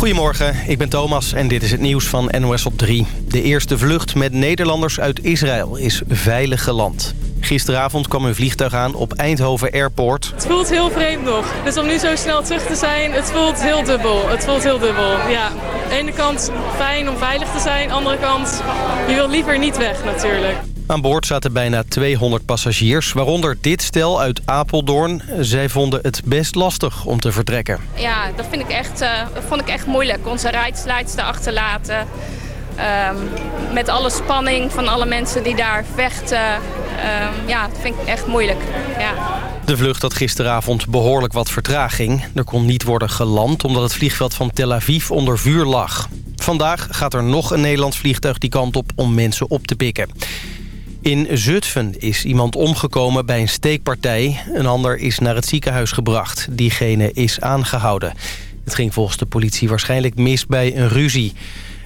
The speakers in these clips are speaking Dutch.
Goedemorgen, ik ben Thomas en dit is het nieuws van NOS op 3. De eerste vlucht met Nederlanders uit Israël is veilig geland. Gisteravond kwam een vliegtuig aan op Eindhoven Airport. Het voelt heel vreemd nog. Dus om nu zo snel terug te zijn, het voelt heel dubbel. Het voelt heel dubbel, ja. De ene kant fijn om veilig te zijn, de andere kant, je wil liever niet weg natuurlijk. Aan boord zaten bijna 200 passagiers, waaronder dit stel uit Apeldoorn. Zij vonden het best lastig om te vertrekken. Ja, dat vind ik echt, uh, vond ik echt moeilijk. Onze rijdsleidster achterlaten. Um, met alle spanning van alle mensen die daar vechten. Um, ja, dat vind ik echt moeilijk. Ja. De vlucht had gisteravond behoorlijk wat vertraging. Er kon niet worden geland omdat het vliegveld van Tel Aviv onder vuur lag. Vandaag gaat er nog een Nederlands vliegtuig die kant op om mensen op te pikken. In Zutphen is iemand omgekomen bij een steekpartij. Een ander is naar het ziekenhuis gebracht. Diegene is aangehouden. Het ging volgens de politie waarschijnlijk mis bij een ruzie.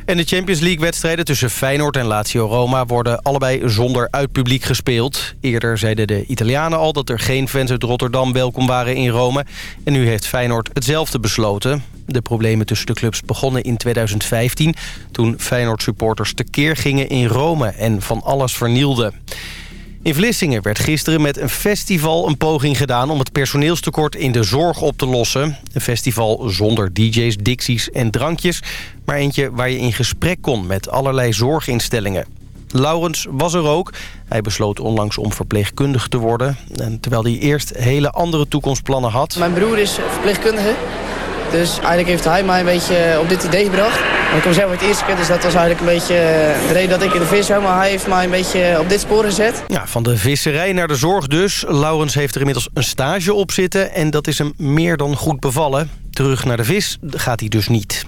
En de Champions League-wedstrijden tussen Feyenoord en Lazio Roma... worden allebei zonder uitpubliek gespeeld. Eerder zeiden de Italianen al dat er geen fans uit Rotterdam welkom waren in Rome. En nu heeft Feyenoord hetzelfde besloten. De problemen tussen de clubs begonnen in 2015... toen Feyenoord-supporters tekeer gingen in Rome en van alles vernielden. In Vlissingen werd gisteren met een festival een poging gedaan... om het personeelstekort in de zorg op te lossen. Een festival zonder dj's, dixies en drankjes... maar eentje waar je in gesprek kon met allerlei zorginstellingen. Laurens was er ook. Hij besloot onlangs om verpleegkundige te worden. En terwijl hij eerst hele andere toekomstplannen had. Mijn broer is verpleegkundige. Dus eigenlijk heeft hij mij een beetje op dit idee gebracht. ik kom zelf uit het eerste keer, dus dat was eigenlijk een beetje de reden dat ik in de vis zou. Maar hij heeft mij een beetje op dit spoor gezet. Ja, van de visserij naar de zorg dus. Laurens heeft er inmiddels een stage op zitten en dat is hem meer dan goed bevallen. Terug naar de vis gaat hij dus niet.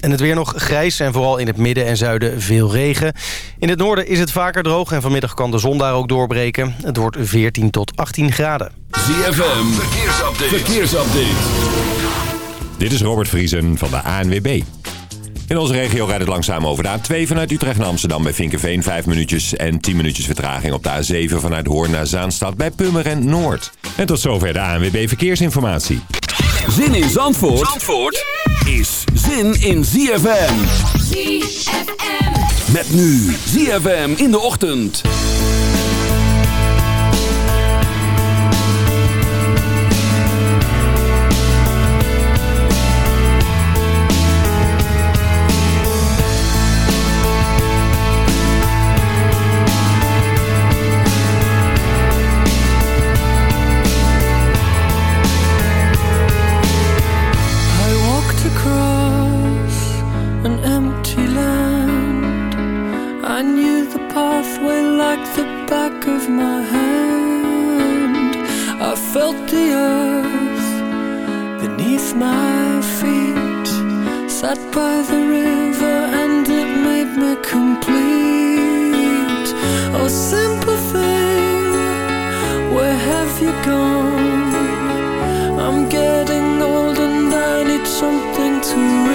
En het weer nog grijs en vooral in het midden en zuiden veel regen. In het noorden is het vaker droog en vanmiddag kan de zon daar ook doorbreken. Het wordt 14 tot 18 graden. ZFM, verkeersupdate. verkeersupdate. Dit is Robert Vriesen van de ANWB. In onze regio rijdt het langzaam over de A2 vanuit Utrecht naar Amsterdam bij Vinkenveen 5 minuutjes en 10 minuutjes vertraging op de A7 vanuit Hoorn naar Zaanstad bij Pummeren Noord. En tot zover de ANWB Verkeersinformatie. Zin in Zandvoort, Zandvoort is zin in ZFM. ZFM. Met nu ZFM in de ochtend. sat by the river and it made me complete Oh simple thing, where have you gone? I'm getting old and I need something to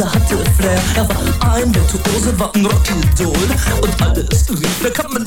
er hatte Flair. Er war ein Virtuose, war ein Rockidol. Und alles rief, na kann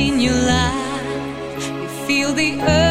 seen you lie. You feel the earth.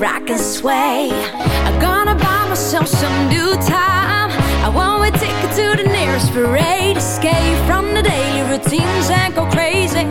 rock and sway. I'm gonna buy myself some new time. I want a ticket to the nearest parade. Escape from the daily routines and go crazy.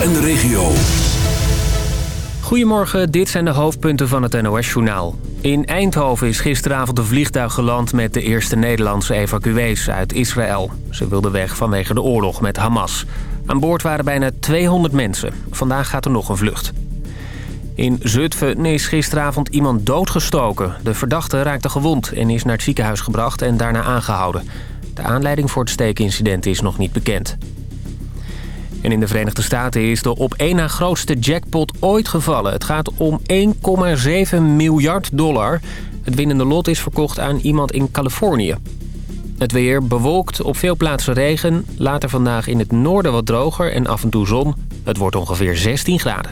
En de regio. Goedemorgen, dit zijn de hoofdpunten van het NOS-journaal. In Eindhoven is gisteravond een vliegtuig geland met de eerste Nederlandse evacuees uit Israël. Ze wilden weg vanwege de oorlog met Hamas. Aan boord waren bijna 200 mensen. Vandaag gaat er nog een vlucht. In Zutphen is gisteravond iemand doodgestoken. De verdachte raakte gewond en is naar het ziekenhuis gebracht en daarna aangehouden. De aanleiding voor het steekincident is nog niet bekend. En in de Verenigde Staten is de op één na grootste jackpot ooit gevallen. Het gaat om 1,7 miljard dollar. Het winnende lot is verkocht aan iemand in Californië. Het weer bewolkt, op veel plaatsen regen. Later vandaag in het noorden wat droger en af en toe zon. Het wordt ongeveer 16 graden.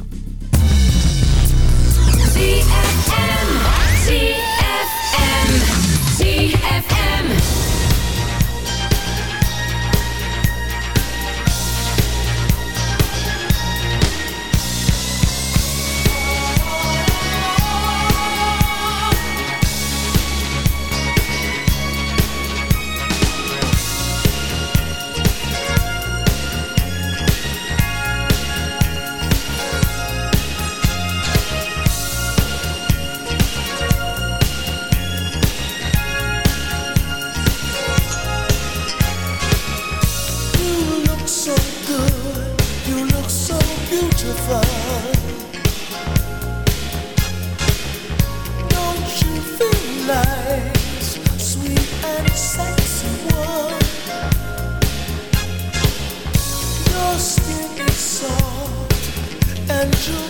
angel.